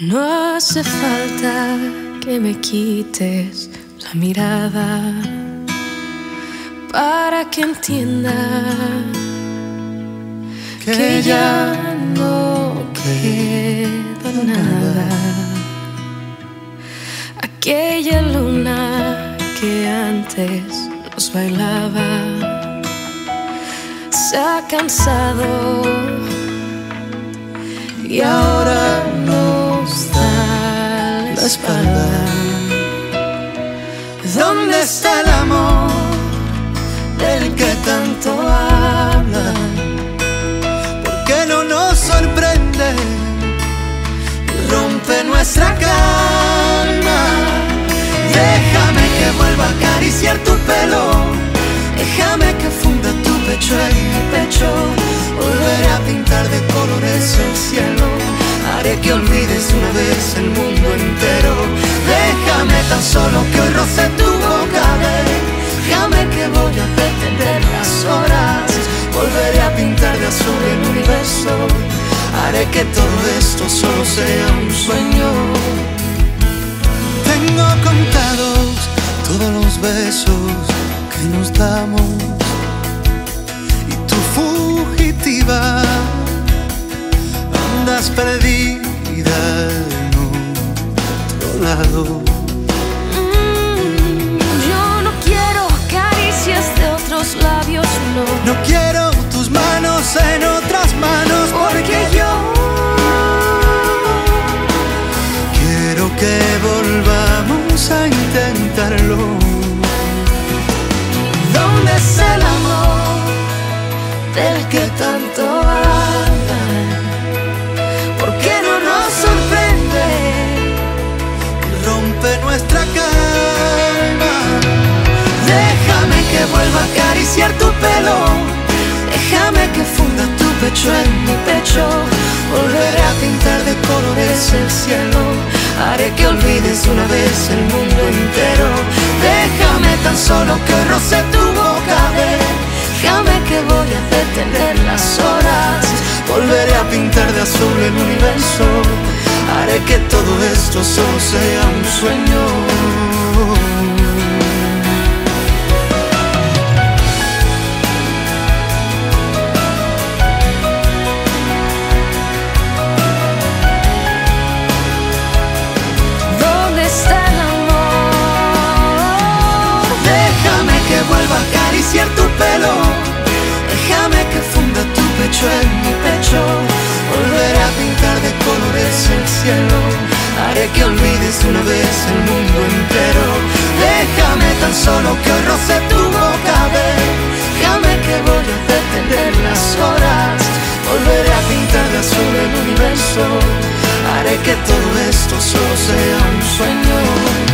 No hace falta que me quites la mirada para que entienda que, ya no queda nada. Aquella luna que antes nos bailaba se ha cansado y ahora ¿Dónde está el amor del que tanto hablan? ¿Por qué no nos sorprende y rompe nuestra calma? Déjame que vuelva a acariciar tu pelo, déjame que funda tu pecho en mi pecho, volveré a pintar de colores el cielo, haré que olvides una vez el mundo tan solo que hoy roce tu boca, Déjame que voy a detener las horas. Volveré a pintar de azul el universo. Haré que todo esto solo sea un sueño. Tengo contados todos los besos que nos damos. Y tu fugitiva No quiero tus manos en otras manos porque yo quiero que volvamos a intentarlo. ¿Dónde es el amor vuelva a acariciar tu pelo. Déjame que funda tu pecho en mi pecho. Volveré a pintar de colores el cielo. Haré que olvides una vez el mundo entero. Déjame tan solo que roce tu boca. Déjame que voy a detener las horas. Volveré a pintar de azul el universo. Haré que todo esto solo sea un sueño. cielo. Haré que olvides una vez el mundo entero. Déjame tan solo que hoy roce tu boca, déjame que voy a detener las horas. Volveré a pintar de azul el universo. Haré que todo esto solo sea un sueño.